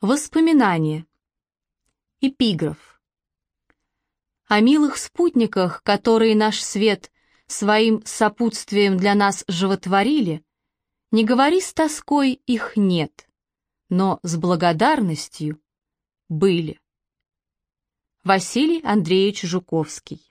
Воспоминания. Эпиграф. О милых спутниках, которые наш свет своим сопутствием для нас животворили, не говори с тоской, их нет, но с благодарностью были. Василий Андреевич Жуковский.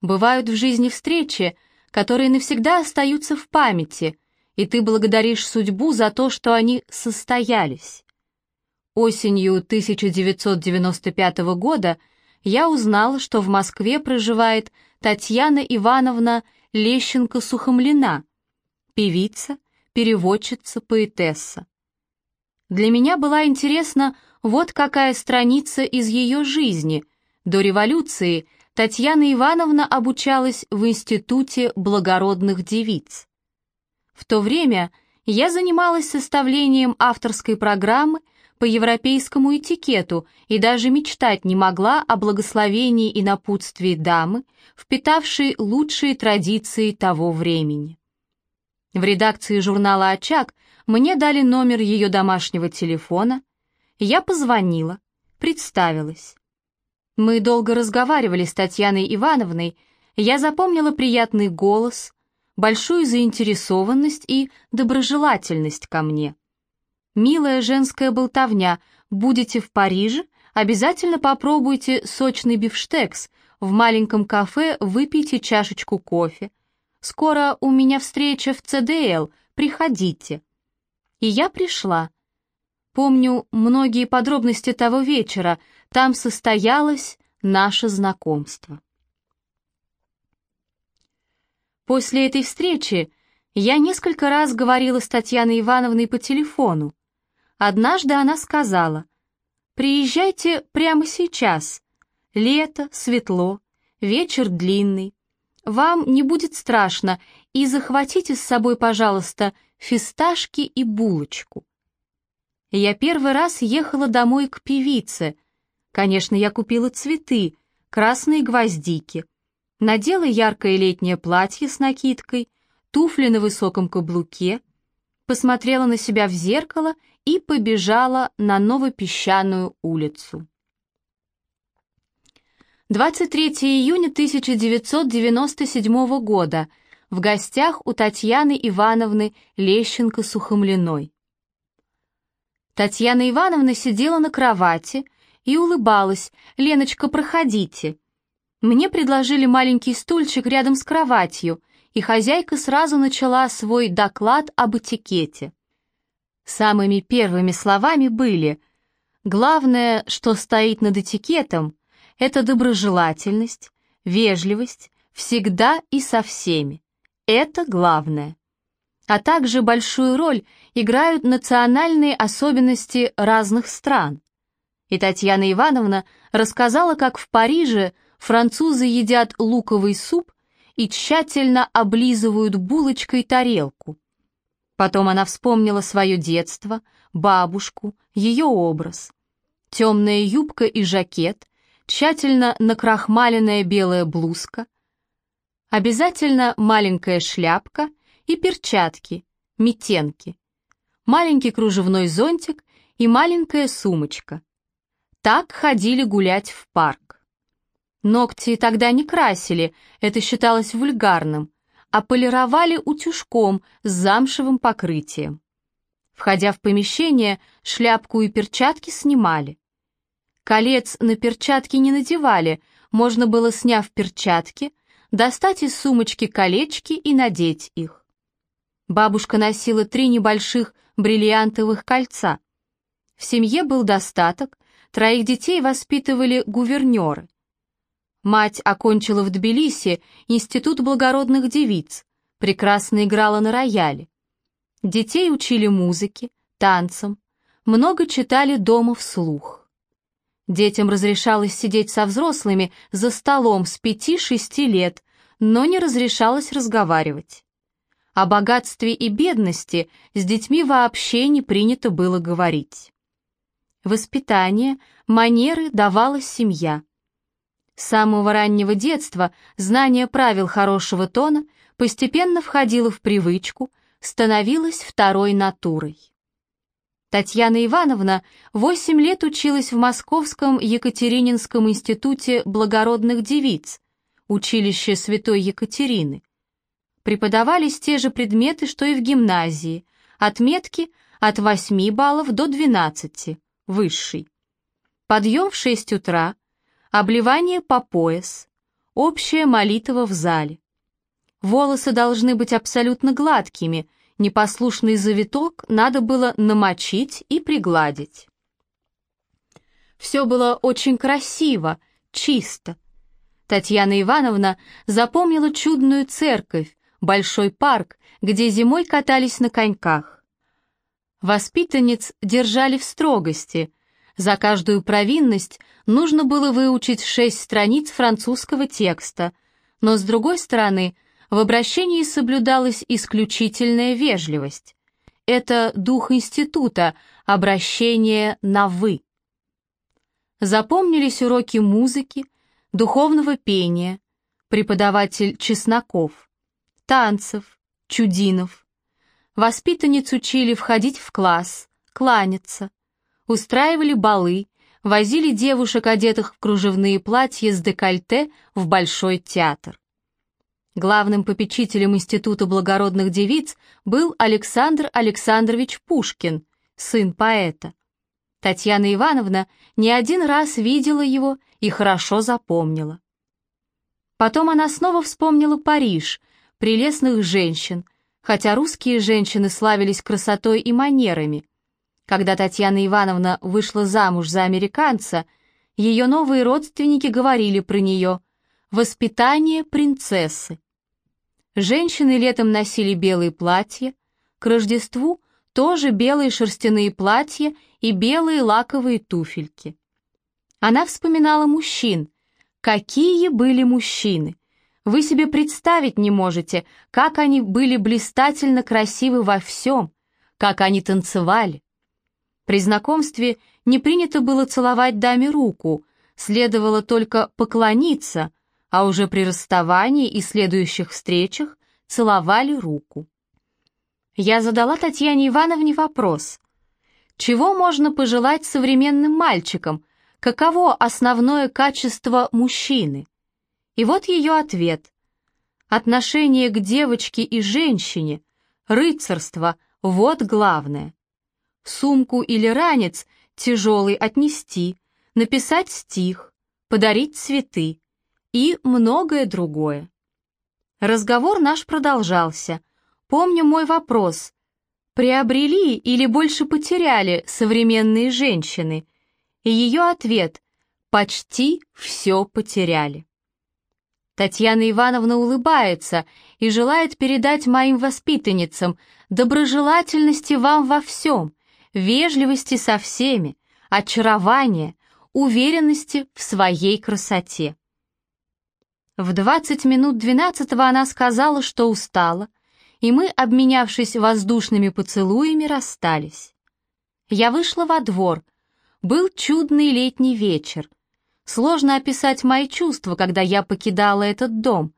Бывают в жизни встречи, которые навсегда остаются в памяти, и ты благодаришь судьбу за то, что они состоялись. Осенью 1995 года я узнала, что в Москве проживает Татьяна Ивановна Лещенко-Сухомлина, певица, переводчица, поэтесса. Для меня была интересна вот какая страница из ее жизни. До революции Татьяна Ивановна обучалась в Институте благородных девиц. В то время я занималась составлением авторской программы по европейскому этикету и даже мечтать не могла о благословении и напутствии дамы, впитавшей лучшие традиции того времени. В редакции журнала «Очаг» мне дали номер ее домашнего телефона. Я позвонила, представилась. Мы долго разговаривали с Татьяной Ивановной, я запомнила приятный голос, большую заинтересованность и доброжелательность ко мне. Милая женская болтовня, будете в Париже, обязательно попробуйте сочный бифштекс, в маленьком кафе выпейте чашечку кофе. Скоро у меня встреча в ЦДЛ, приходите. И я пришла. Помню многие подробности того вечера, там состоялось наше знакомство. После этой встречи я несколько раз говорила с Татьяной Ивановной по телефону. Однажды она сказала, «Приезжайте прямо сейчас. Лето, светло, вечер длинный. Вам не будет страшно, и захватите с собой, пожалуйста, фисташки и булочку». Я первый раз ехала домой к певице. Конечно, я купила цветы, красные гвоздики — надела яркое летнее платье с накидкой, туфли на высоком каблуке, посмотрела на себя в зеркало и побежала на Новопесчаную улицу. 23 июня 1997 года. В гостях у Татьяны Ивановны Лещенко-Сухомлиной. Татьяна Ивановна сидела на кровати и улыбалась. «Леночка, проходите». Мне предложили маленький стульчик рядом с кроватью, и хозяйка сразу начала свой доклад об этикете. Самыми первыми словами были «Главное, что стоит над этикетом, это доброжелательность, вежливость, всегда и со всеми. Это главное». А также большую роль играют национальные особенности разных стран. И Татьяна Ивановна рассказала, как в Париже – французы едят луковый суп и тщательно облизывают булочкой тарелку. Потом она вспомнила свое детство, бабушку, ее образ. Темная юбка и жакет, тщательно накрахмаленная белая блузка, обязательно маленькая шляпка и перчатки, метенки, маленький кружевной зонтик и маленькая сумочка. Так ходили гулять в парк. Ногти тогда не красили, это считалось вульгарным, а полировали утюжком с замшевым покрытием. Входя в помещение, шляпку и перчатки снимали. Колец на перчатки не надевали, можно было, сняв перчатки, достать из сумочки колечки и надеть их. Бабушка носила три небольших бриллиантовых кольца. В семье был достаток, троих детей воспитывали гувернеры. Мать окончила в Тбилиси Институт благородных девиц, прекрасно играла на рояле. Детей учили музыке, танцам, много читали дома вслух. Детям разрешалось сидеть со взрослыми за столом с пяти-шести лет, но не разрешалось разговаривать. О богатстве и бедности с детьми вообще не принято было говорить. Воспитание, манеры давала семья – с самого раннего детства знание правил хорошего тона постепенно входило в привычку, становилось второй натурой. Татьяна Ивановна восемь лет училась в Московском Екатерининском институте благородных девиц, училище Святой Екатерины. Преподавались те же предметы, что и в гимназии, отметки от 8 баллов до 12, высший. Подъем в 6 утра, обливание по пояс, общая молитва в зале. Волосы должны быть абсолютно гладкими, непослушный завиток надо было намочить и пригладить. Все было очень красиво, чисто. Татьяна Ивановна запомнила чудную церковь, большой парк, где зимой катались на коньках. Воспитанниц держали в строгости. За каждую провинность нужно было выучить шесть страниц французского текста, но, с другой стороны, в обращении соблюдалась исключительная вежливость. Это дух института, обращение на «вы». Запомнились уроки музыки, духовного пения, преподаватель Чесноков, танцев, Чудинов. Воспитанниц учили входить в класс, кланяться, устраивали балы, возили девушек, одетых в кружевные платья с декольте, в Большой театр. Главным попечителем Института благородных девиц был Александр Александрович Пушкин, сын поэта. Татьяна Ивановна не один раз видела его и хорошо запомнила. Потом она снова вспомнила Париж, прелестных женщин, хотя русские женщины славились красотой и манерами. Когда Татьяна Ивановна вышла замуж за американца, ее новые родственники говорили про нее «воспитание принцессы». Женщины летом носили белые платья, к Рождеству тоже белые шерстяные платья и белые лаковые туфельки. Она вспоминала мужчин. Какие были мужчины! Вы себе представить не можете, как они были блистательно красивы во всем, как они танцевали. При знакомстве не принято было целовать даме руку, следовало только поклониться, а уже при расставании и следующих встречах целовали руку. Я задала Татьяне Ивановне вопрос. Чего можно пожелать современным мальчикам? Каково основное качество мужчины? И вот ее ответ. Отношение к девочке и женщине, рыцарство — вот главное. Сумку или ранец тяжелый отнести, написать стих, подарить цветы и многое другое. Разговор наш продолжался. Помню мой вопрос. Приобрели или больше потеряли современные женщины? И ее ответ «Почти все потеряли». Татьяна Ивановна улыбается и желает передать моим воспитанницам доброжелательности вам во всем, вежливости со всеми, очарования, уверенности в своей красоте. В 20 минут 12 она сказала, что устала, и мы, обменявшись воздушными поцелуями, расстались. Я вышла во двор. Был чудный летний вечер. Сложно описать мои чувства, когда я покидала этот дом.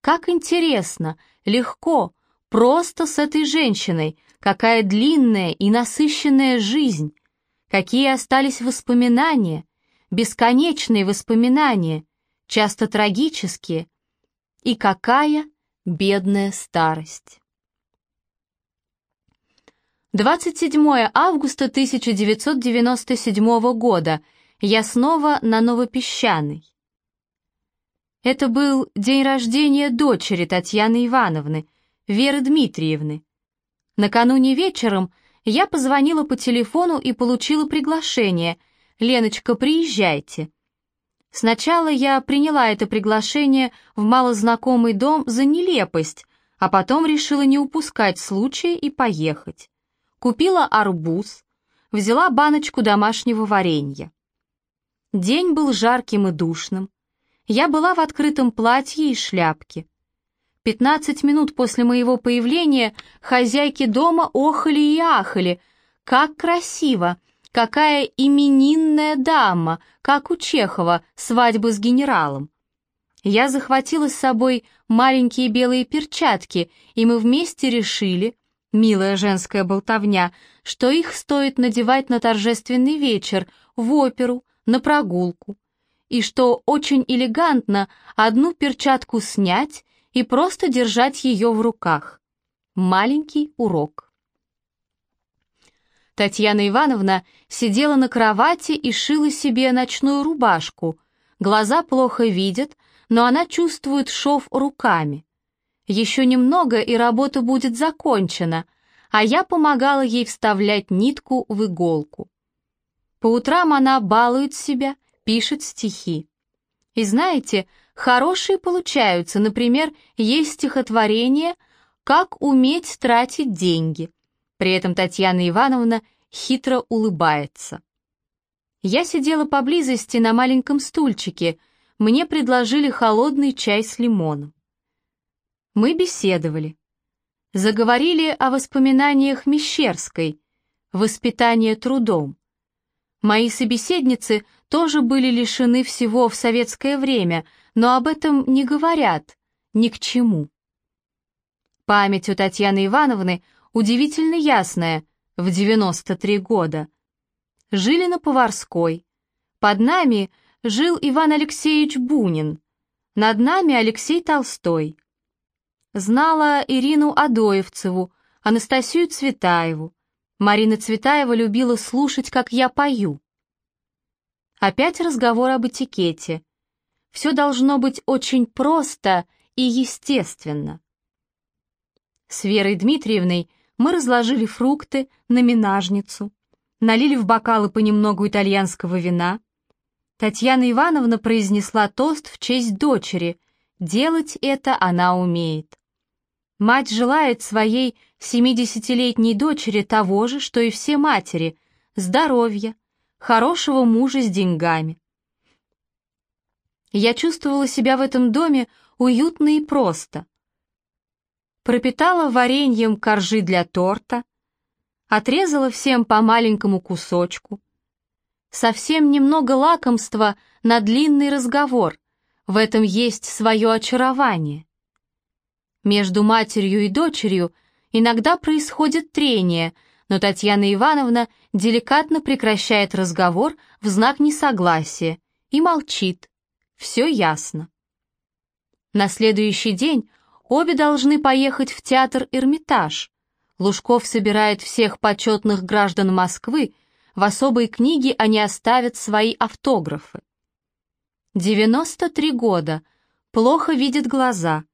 Как интересно, легко, просто с этой женщиной, какая длинная и насыщенная жизнь, какие остались воспоминания, бесконечные воспоминания — часто трагические, и какая бедная старость. 27 августа 1997 года. Я снова на Новопесчаной. Это был день рождения дочери Татьяны Ивановны, Веры Дмитриевны. Накануне вечером я позвонила по телефону и получила приглашение. «Леночка, приезжайте». Сначала я приняла это приглашение в малознакомый дом за нелепость, а потом решила не упускать случая и поехать. Купила арбуз, взяла баночку домашнего варенья. День был жарким и душным. Я была в открытом платье и шляпке. Пятнадцать минут после моего появления хозяйки дома охали и ахали. Как красиво! Какая именинная дама, как у Чехова, свадьба с генералом. Я захватила с собой маленькие белые перчатки, и мы вместе решили, милая женская болтовня, что их стоит надевать на торжественный вечер, в оперу, на прогулку, и что очень элегантно одну перчатку снять и просто держать ее в руках. Маленький урок. Татьяна Ивановна сидела на кровати и шила себе ночную рубашку. Глаза плохо видят, но она чувствует шов руками. Еще немного, и работа будет закончена, а я помогала ей вставлять нитку в иголку. По утрам она балует себя, пишет стихи. И знаете, хорошие получаются, например, есть стихотворение «Как уметь тратить деньги». При этом Татьяна Ивановна хитро улыбается. Я сидела поблизости на маленьком стульчике, мне предложили холодный чай с лимоном. Мы беседовали. Заговорили о воспоминаниях Мещерской, воспитание трудом. Мои собеседницы тоже были лишены всего в советское время, но об этом не говорят, ни к чему. Память у Татьяны Ивановны удивительно ясная, в 93 года. Жили на Поварской. Под нами жил Иван Алексеевич Бунин. Над нами Алексей Толстой. Знала Ирину Адоевцеву, Анастасию Цветаеву. Марина Цветаева любила слушать, как я пою. Опять разговор об этикете. Все должно быть очень просто и естественно. С Верой Дмитриевной мы разложили фрукты на минажницу, налили в бокалы понемногу итальянского вина. Татьяна Ивановна произнесла тост в честь дочери. Делать это она умеет. Мать желает своей 70-летней дочери того же, что и все матери – здоровья, хорошего мужа с деньгами. Я чувствовала себя в этом доме уютно и просто пропитала вареньем коржи для торта, отрезала всем по маленькому кусочку. Совсем немного лакомства на длинный разговор, в этом есть свое очарование. Между матерью и дочерью иногда происходит трение, но Татьяна Ивановна деликатно прекращает разговор в знак несогласия и молчит. Все ясно. На следующий день Обе должны поехать в театр «Эрмитаж». Лужков собирает всех почетных граждан Москвы, в особой книге они оставят свои автографы. 93 года, плохо видят глаза,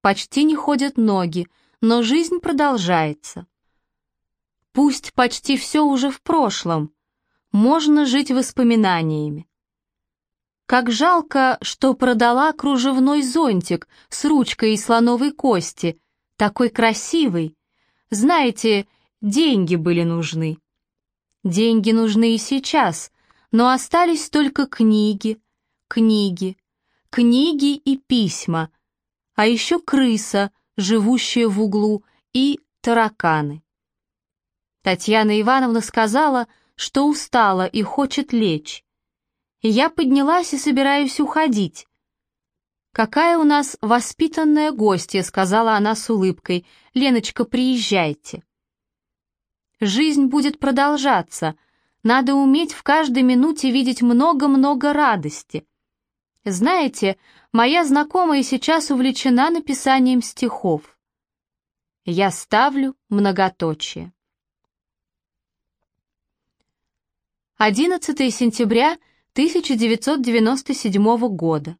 почти не ходят ноги, но жизнь продолжается. Пусть почти все уже в прошлом, можно жить воспоминаниями. Как жалко, что продала кружевной зонтик с ручкой из слоновой кости, такой красивый. Знаете, деньги были нужны. Деньги нужны и сейчас, но остались только книги, книги, книги и письма, а еще крыса, живущая в углу, и тараканы. Татьяна Ивановна сказала, что устала и хочет лечь. Я поднялась и собираюсь уходить. «Какая у нас воспитанная гостья», — сказала она с улыбкой. «Леночка, приезжайте». Жизнь будет продолжаться. Надо уметь в каждой минуте видеть много-много радости. Знаете, моя знакомая сейчас увлечена написанием стихов. Я ставлю многоточие. 11 сентября 1997 года.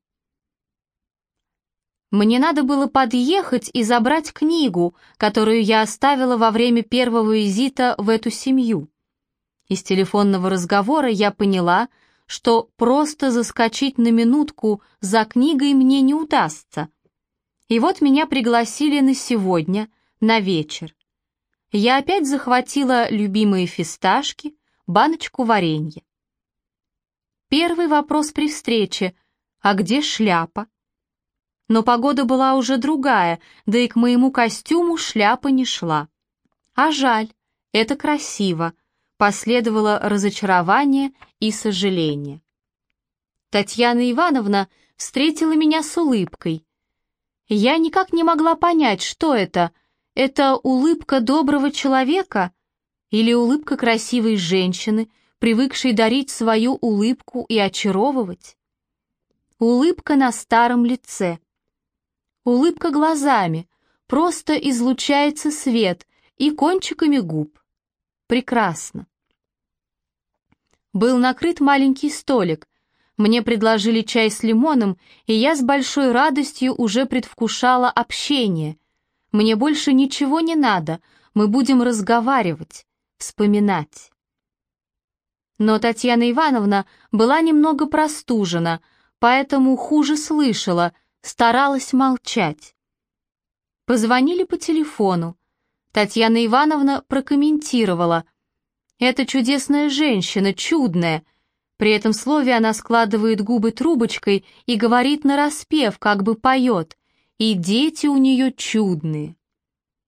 Мне надо было подъехать и забрать книгу, которую я оставила во время первого визита в эту семью. Из телефонного разговора я поняла, что просто заскочить на минутку за книгой мне не удастся. И вот меня пригласили на сегодня, на вечер. Я опять захватила любимые фисташки, баночку варенья. Первый вопрос при встрече «А где шляпа?» Но погода была уже другая, да и к моему костюму шляпа не шла. А жаль, это красиво, последовало разочарование и сожаление. Татьяна Ивановна встретила меня с улыбкой. Я никак не могла понять, что это, Это улыбка доброго человека или улыбка красивой женщины, привыкшей дарить свою улыбку и очаровывать? Улыбка на старом лице. Улыбка глазами, просто излучается свет и кончиками губ. Прекрасно. Был накрыт маленький столик. Мне предложили чай с лимоном, и я с большой радостью уже предвкушала общение. Мне больше ничего не надо, мы будем разговаривать, вспоминать. Но Татьяна Ивановна была немного простужена, поэтому хуже слышала, старалась молчать. Позвонили по телефону. Татьяна Ивановна прокомментировала. «Это чудесная женщина, чудная». При этом слове она складывает губы трубочкой и говорит нараспев, как бы поет. «И дети у нее чудные».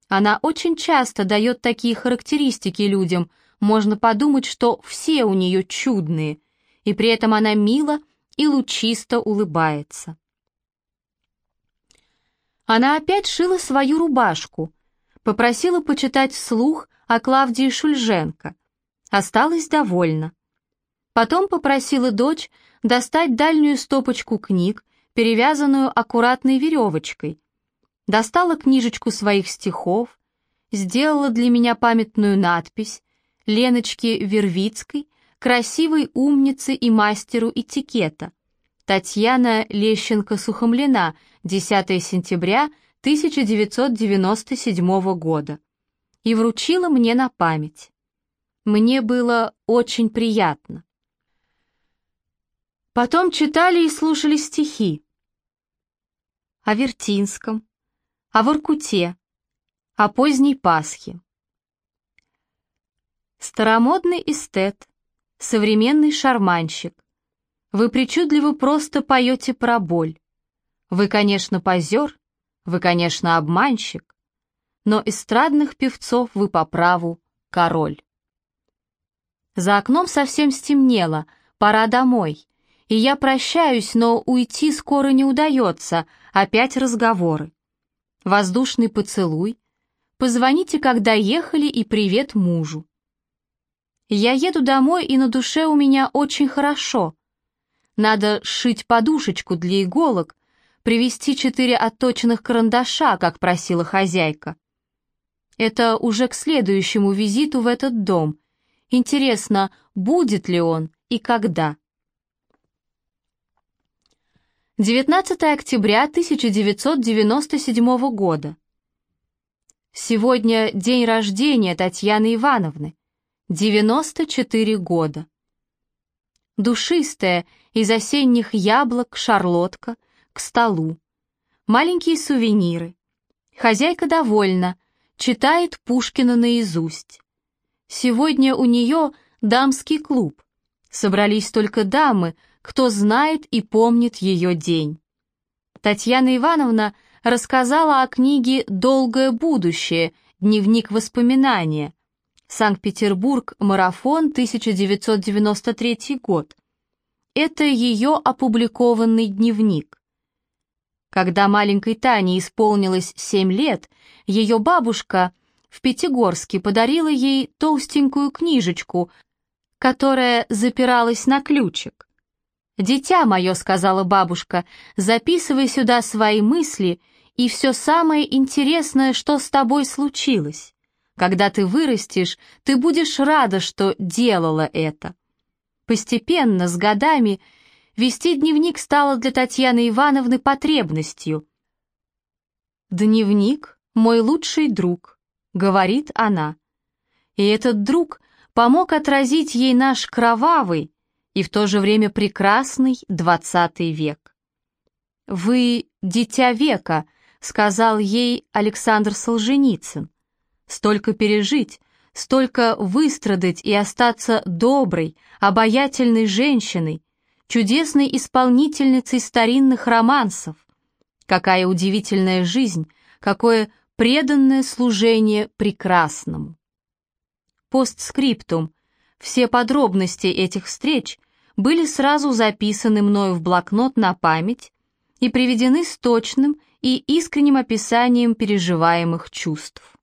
Она очень часто дает такие характеристики людям, можно подумать, что все у нее чудные, и при этом она мило и лучисто улыбается. Она опять шила свою рубашку, попросила почитать вслух о Клавдии Шульженко. Осталась довольна. Потом попросила дочь достать дальнюю стопочку книг, перевязанную аккуратной веревочкой. Достала книжечку своих стихов, сделала для меня памятную надпись Леночке Вервицкой, красивой умнице и мастеру этикета. Татьяна Лещенко-Сухомлина, 10 сентября 1997 года. И вручила мне на память. Мне было очень приятно. Потом читали и слушали стихи. О Вертинском, о Воркуте, о поздней Пасхе. Старомодный эстет, современный шарманщик. Вы причудливо просто поете про боль. Вы, конечно, позер, вы, конечно, обманщик, но эстрадных певцов вы по праву король. За окном совсем стемнело, пора домой, и я прощаюсь, но уйти скоро не удается, опять разговоры. Воздушный поцелуй, позвоните, когда ехали, и привет мужу. Я еду домой, и на душе у меня очень хорошо. Надо сшить подушечку для иголок, привезти четыре отточенных карандаша, как просила хозяйка. Это уже к следующему визиту в этот дом. Интересно, будет ли он и когда? 19 октября 1997 года. Сегодня день рождения Татьяны Ивановны. 94 года. Душистая из осенних яблок шарлотка к столу. Маленькие сувениры. Хозяйка довольна, читает Пушкина наизусть. Сегодня у нее дамский клуб. Собрались только дамы, кто знает и помнит ее день. Татьяна Ивановна рассказала о книге «Долгое будущее. Дневник воспоминания», Санкт-Петербург, марафон, 1993 год. Это ее опубликованный дневник. Когда маленькой Тане исполнилось 7 лет, ее бабушка в Пятигорске подарила ей толстенькую книжечку, которая запиралась на ключик. «Дитя мое», — сказала бабушка, — «записывай сюда свои мысли и все самое интересное, что с тобой случилось». Когда ты вырастешь, ты будешь рада, что делала это. Постепенно, с годами, вести дневник стало для Татьяны Ивановны потребностью. «Дневник — мой лучший друг», — говорит она. И этот друг помог отразить ей наш кровавый и в то же время прекрасный двадцатый век. «Вы — дитя века», — сказал ей Александр Солженицын. Столько пережить, столько выстрадать и остаться доброй, обаятельной женщиной, чудесной исполнительницей старинных романсов. Какая удивительная жизнь, какое преданное служение прекрасному. Постскриптум. Все подробности этих встреч были сразу записаны мною в блокнот на память и приведены с точным и искренним описанием переживаемых чувств.